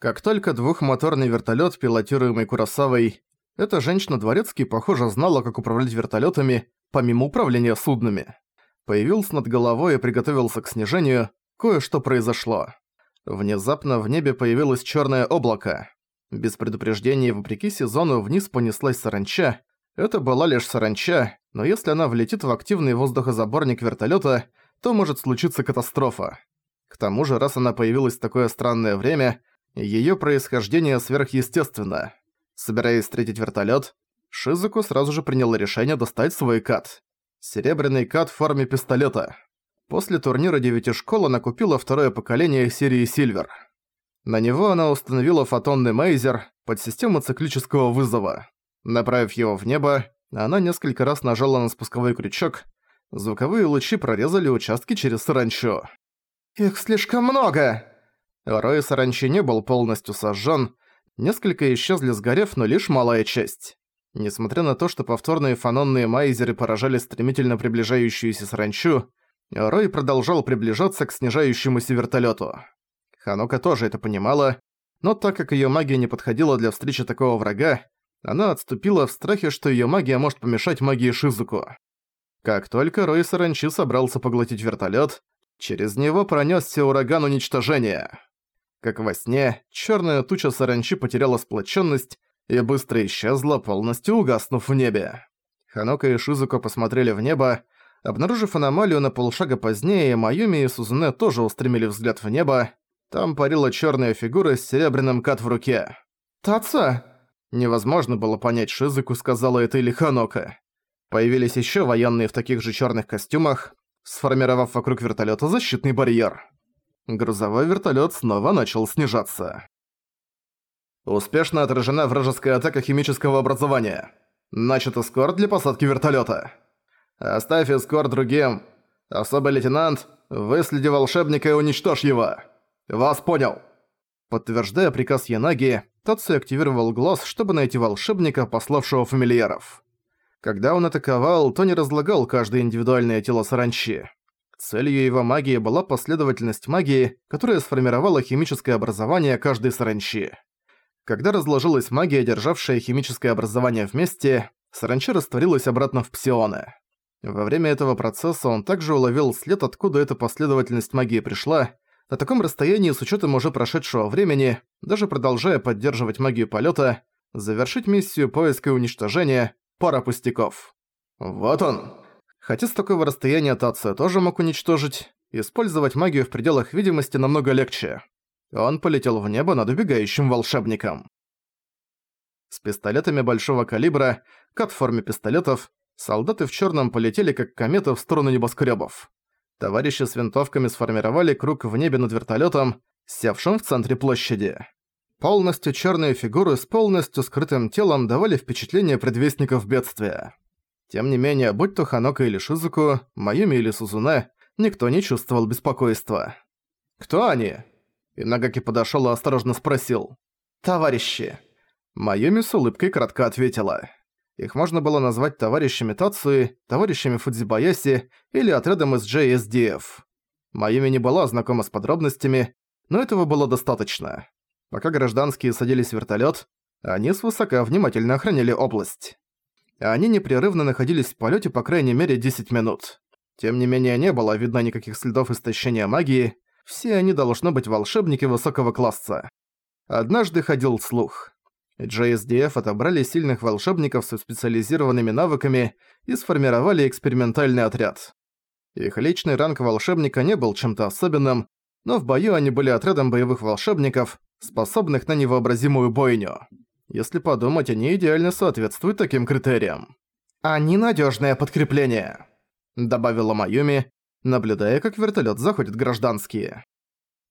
Как только двухмоторный вертолет, пилотируемый Курасавой, эта женщина-дворецкий, похоже, знала, как управлять вертолетами, помимо управления суднами. Появился над головой и приготовился к снижению, кое-что произошло. Внезапно в небе появилось черное облако. Без предупреждения, вопреки сезону, вниз понеслась саранча. Это была лишь саранча, но если она влетит в активный воздухозаборник вертолета, то может случиться катастрофа. К тому же, раз она появилась в такое странное время, Её происхождение сверхъестественно. Собираясь встретить вертолёт, Шизуку сразу же приняла решение достать свой кат. Серебряный кат в форме пистолета. После турнира девяти школ она купила второе поколение серии Сильвер. На него она установила фотонный мейзер под систему циклического вызова. Направив его в небо, она несколько раз нажала на спусковой крючок, звуковые лучи прорезали участки через саранчу. «Их слишком много!» Рой саранчи не был полностью сожжён, несколько исчезли сгорев, но лишь малая часть. Несмотря на то, что повторные фанонные майзеры поражали стремительно приближающуюся саранчу, Рой продолжал приближаться к снижающемуся вертолёту. Ханока тоже это понимала, но так как её магия не подходила для встречи такого врага, она отступила в страхе, что её магия может помешать магии Шизуку. Как только Рой Саранчи собрался поглотить вертолёт, через него пронёсся ураган уничтожения. Как во сне, черная туча саранчи потеряла сплоченность и быстро исчезла, полностью угаснув в небе. Ханока и Шизуко посмотрели в небо, обнаружив аномалию на полшага позднее, Майюми и Сузуне тоже устремили взгляд в небо. Там парила черная фигура с серебряным кат в руке. «Таца!» Невозможно было понять, Шизуку сказала это или Ханока. Появились еще военные в таких же черных костюмах, сформировав вокруг вертолета защитный барьер. Грузовой вертолет снова начал снижаться. Успешно отражена вражеская атака химического образования. Начат эскорт для посадки вертолета. Оставь эскорт другим. Особый лейтенант, выследи волшебника и уничтожь его. Вас понял. Подтверждая приказ Янаги, Татсу активировал глаз, чтобы найти волшебника, пославшего фамильяров. Когда он атаковал, то не разлагал каждое индивидуальное тело саранчи. Целью его магии была последовательность магии, которая сформировала химическое образование каждой саранчи. Когда разложилась магия, державшая химическое образование вместе, саранча растворилась обратно в псионы. Во время этого процесса он также уловил след, откуда эта последовательность магии пришла. На таком расстоянии, с учетом уже прошедшего времени, даже продолжая поддерживать магию полета, завершить миссию поиска и уничтожения – пара пустяков. «Вот он!» Хотя с такого расстояния Тация тоже мог уничтожить, использовать магию в пределах видимости намного легче. Он полетел в небо над убегающим волшебником. С пистолетами большого калибра, кат в форме пистолетов, солдаты в черном полетели как кометы в сторону небоскребов. Товарищи с винтовками сформировали круг в небе над вертолетом, севшим в центре площади. Полностью черные фигуры с полностью скрытым телом давали впечатление предвестников бедствия. Тем не менее, будь то Ханока или Шизуку, Майюми или Сузуне, никто не чувствовал беспокойства. «Кто они?» И Нагаки подошёл и осторожно спросил. «Товарищи». Майюми с улыбкой кратко ответила. Их можно было назвать товарищами Тацуи, товарищами Фудзибаяси или отрядом из JSDF. Майюми не была знакома с подробностями, но этого было достаточно. Пока гражданские садились в вертолёт, они свысока внимательно охраняли область они непрерывно находились в полете по крайней мере 10 минут. Тем не менее, не было видно никаких следов истощения магии, все они должны быть волшебники высокого класса. Однажды ходил слух. JSDF отобрали сильных волшебников со специализированными навыками и сформировали экспериментальный отряд. Их личный ранг волшебника не был чем-то особенным, но в бою они были отрядом боевых волшебников, способных на невообразимую бойню. Если подумать, они идеально соответствуют таким критериям. «Они надежное подкрепление», — добавила Майюми, наблюдая, как вертолет заходит гражданские.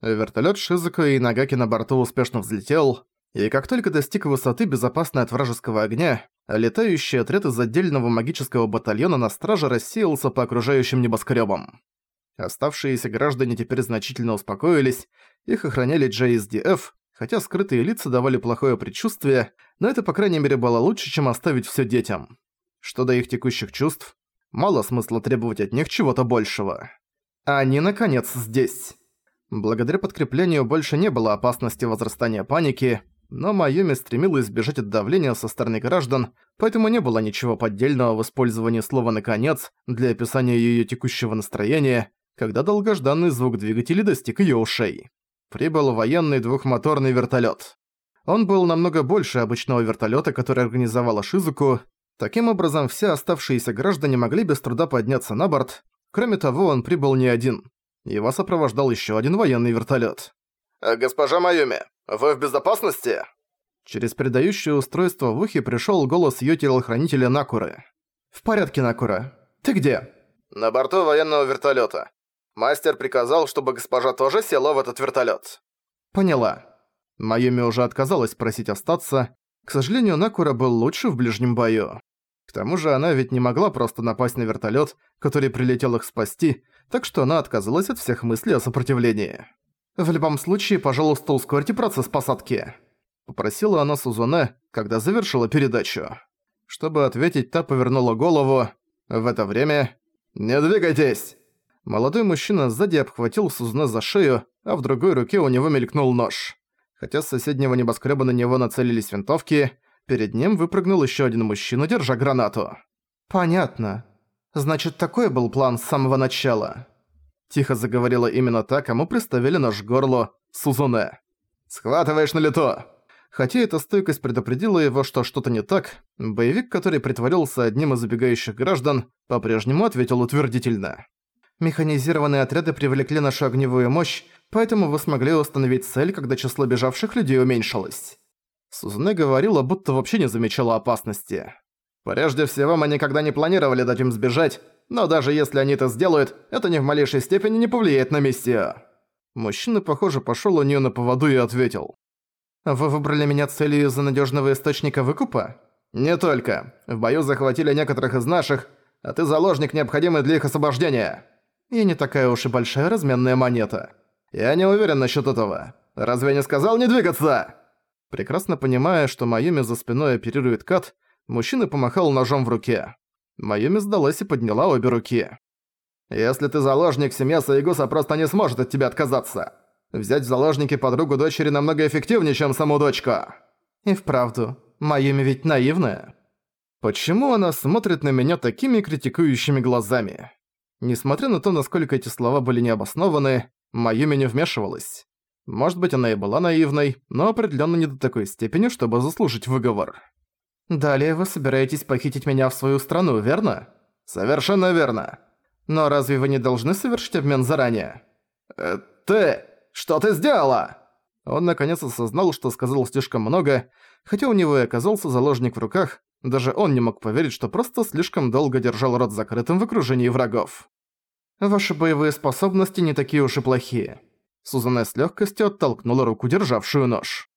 Вертолет Шизуко и Нагаки на борту успешно взлетел, и как только достиг высоты, безопасной от вражеского огня, летающий отряд из отдельного магического батальона на страже рассеялся по окружающим небоскребам. Оставшиеся граждане теперь значительно успокоились, их охраняли JSDF, Хотя скрытые лица давали плохое предчувствие, но это по крайней мере было лучше, чем оставить всё детям. Что до их текущих чувств, мало смысла требовать от них чего-то большего. Они, наконец, здесь. Благодаря подкреплению больше не было опасности возрастания паники, но Майюми стремилась избежать от давления со стороны граждан, поэтому не было ничего поддельного в использовании слова «наконец» для описания её текущего настроения, когда долгожданный звук двигателей достиг её ушей. Прибыл военный двухмоторный вертолёт. Он был намного больше обычного вертолёта, который организовала Шизуку. Таким образом, все оставшиеся граждане могли без труда подняться на борт. Кроме того, он прибыл не один. Его сопровождал ещё один военный вертолёт. «Госпожа Майюми, вы в безопасности?» Через передающее устройство в ухе пришёл голос её телохранителя Накуры. «В порядке, Накура. Ты где?» «На борту военного вертолёта. Мастер приказал, чтобы госпожа тоже села в этот вертолёт». «Поняла». Майюми уже отказалась просить остаться. К сожалению, Накура был лучше в ближнем бою. К тому же она ведь не могла просто напасть на вертолёт, который прилетел их спасти, так что она отказалась от всех мыслей о сопротивлении. «В любом случае, пожалуйста, ускорьте процесс посадки», — попросила она Сузуне, когда завершила передачу. Чтобы ответить, та повернула голову. В это время... «Не двигайтесь!» Молодой мужчина сзади обхватил Сузуне за шею, а в другой руке у него мелькнул нож. Хотя с соседнего небоскреба на него нацелились винтовки, перед ним выпрыгнул еще один мужчина, держа гранату. «Понятно. Значит, такой был план с самого начала». Тихо заговорила именно та, кому приставили нож к горлу Сузуне. «Схватываешь на лету!» Хотя эта стойкость предупредила его, что что-то не так, боевик, который притворился одним из убегающих граждан, по-прежнему ответил утвердительно. «Механизированные отряды привлекли нашу огневую мощь, поэтому вы смогли установить цель, когда число бежавших людей уменьшилось». Сузуне говорила, будто вообще не замечала опасности. «Прежде всего, мы никогда не планировали дать им сбежать, но даже если они это сделают, это ни в малейшей степени не повлияет на миссию». Мужчина, похоже, пошёл у неё на поводу и ответил. «Вы выбрали меня целью из-за надёжного источника выкупа?» «Не только. В бою захватили некоторых из наших, а ты заложник, необходимый для их освобождения». «И не такая уж и большая разменная монета». «Я не уверен насчёт этого. Разве я не сказал не двигаться?» Прекрасно понимая, что Майюми за спиной оперирует Кат, мужчина помахал ножом в руке. Майюми сдалась и подняла обе руки. «Если ты заложник, семья Саигуса просто не сможет от тебя отказаться. Взять в заложники подругу дочери намного эффективнее, чем саму дочку». «И вправду, Майюми ведь наивная». Почему она смотрит на меня такими критикующими глазами? Несмотря на то, насколько эти слова были необоснованы, Майюми не вмешивалась. Может быть, она и была наивной, но определенно не до такой степени, чтобы заслужить выговор. Далее вы собираетесь похитить меня в свою страну, верно? Совершенно верно. Но разве вы не должны совершить обмен заранее? Э, ты... Что ты сделала? Он наконец осознал, что сказал слишком много, хотя у него и оказался заложник в руках, даже он не мог поверить, что просто слишком долго держал рот закрытым в окружении врагов. Ваши боевые способности не такие уж и плохие. Сузанна с легкостью оттолкнула руку, державшую нож.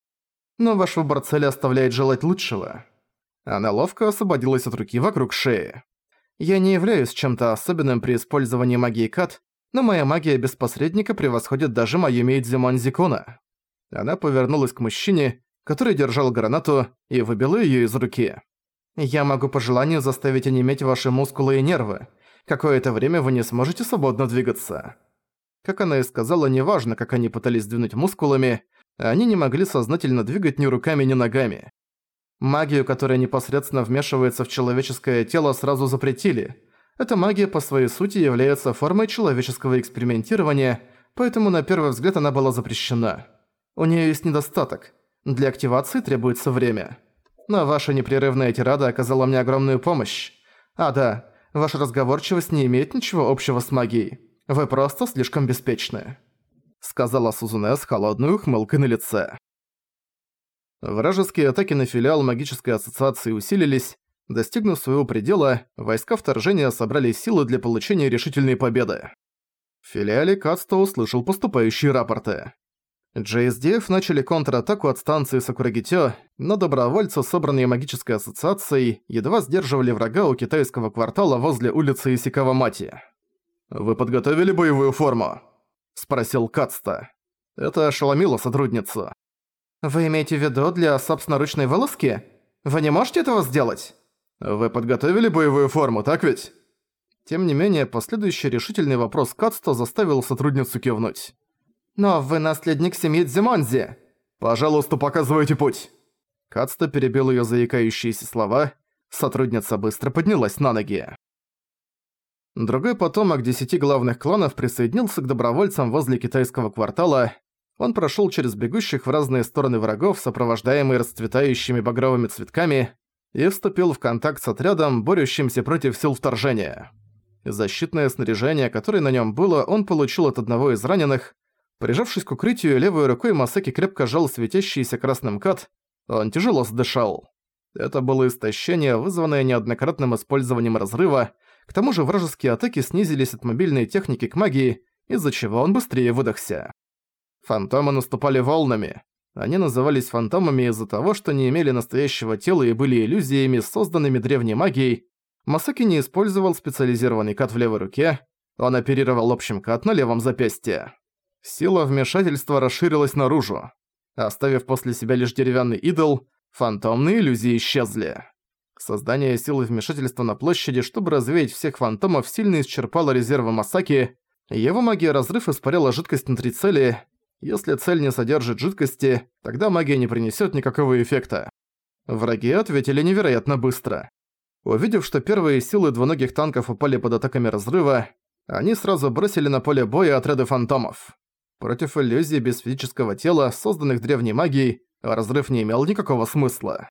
Но ваш выбор цели оставляет желать лучшего. Она ловко освободилась от руки вокруг шеи. Я не являюсь чем-то особенным при использовании магии Кат, но моя магия без посредника превосходит даже мою Мейдзимон Зикуна. Она повернулась к мужчине, который держал гранату, и выбила её из руки. «Я могу по желанию заставить онеметь ваши мускулы и нервы. Какое-то время вы не сможете свободно двигаться». Как она и сказала, неважно, как они пытались двинуть мускулами, они не могли сознательно двигать ни руками, ни ногами. Магию, которая непосредственно вмешивается в человеческое тело, сразу запретили. Эта магия по своей сути является формой человеческого экспериментирования, поэтому на первый взгляд она была запрещена. У нее есть недостаток. Для активации требуется время. Но ваша непрерывная тирада оказала мне огромную помощь. А да, ваша разговорчивость не имеет ничего общего с магией. Вы просто слишком беспечны», — сказала Сузуне с холодной ухмылкой на лице. Вражеские атаки на филиал магической ассоциации усилились. Достигнув своего предела, войска вторжения собрали силы для получения решительной победы. В филиале Кацто услышал поступающие рапорты. JSDF начали контратаку от станции Сакурагитё, но добровольцы, собранные магической ассоциацией, едва сдерживали врага у китайского квартала возле улицы Исикавамати. «Вы подготовили боевую форму?» – спросил Кацта. Это ошеломило сотрудницу. «Вы имеете в виду для собственноручной вылазки? Вы не можете этого сделать?» «Вы подготовили боевую форму, так ведь?» Тем не менее, последующий решительный вопрос Кацто заставил сотрудницу кивнуть. Но вы наследник семьи Дзимонзи. Пожалуйста, показывайте путь. Кацта перебил её заикающиеся слова. Сотрудница быстро поднялась на ноги. Другой потомок десяти главных кланов присоединился к добровольцам возле китайского квартала. Он прошёл через бегущих в разные стороны врагов, сопровождаемый расцветающими багровыми цветками, и вступил в контакт с отрядом, борющимся против сил вторжения. Защитное снаряжение, которое на нём было, он получил от одного из раненых. Прижавшись к укрытию, левой рукой Масаки крепко жал светящийся красным кат, он тяжело задышал. Это было истощение, вызванное неоднократным использованием разрыва, к тому же вражеские атаки снизились от мобильной техники к магии, из-за чего он быстрее выдохся. Фантомы наступали волнами. Они назывались фантомами из-за того, что не имели настоящего тела и были иллюзиями, созданными древней магией. Масаки не использовал специализированный кат в левой руке, он оперировал общим кат на левом запястье. Сила вмешательства расширилась наружу. Оставив после себя лишь деревянный идол, фантомные иллюзии исчезли. Создание силы вмешательства на площади, чтобы развеять всех фантомов, сильно исчерпало резервы Масаки. Его магия разрыв испаряла жидкость внутри цели. Если цель не содержит жидкости, тогда магия не принесет никакого эффекта. Враги ответили невероятно быстро. Увидев, что первые силы двуногих танков упали под атаками разрыва, они сразу бросили на поле боя отряды фантомов. Против иллюзий без физического тела, созданных древней магией, разрыв не имел никакого смысла.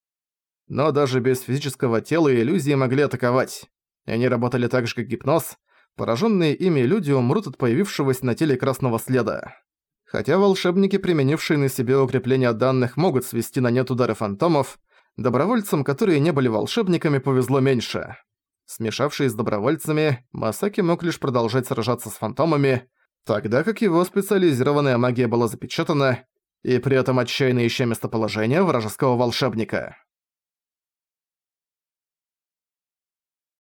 Но даже без физического тела иллюзии могли атаковать. Они работали так же, как гипноз. Пораженные ими люди умрут от появившегося на теле красного следа. Хотя волшебники, применившие на себе укрепление данных, могут свести на нет удары фантомов, добровольцам, которые не были волшебниками, повезло меньше. Смешавшись с добровольцами, Масаки мог лишь продолжать сражаться с фантомами, тогда как его специализированная магия была запечатана, и при этом отчаянно ища местоположение вражеского волшебника.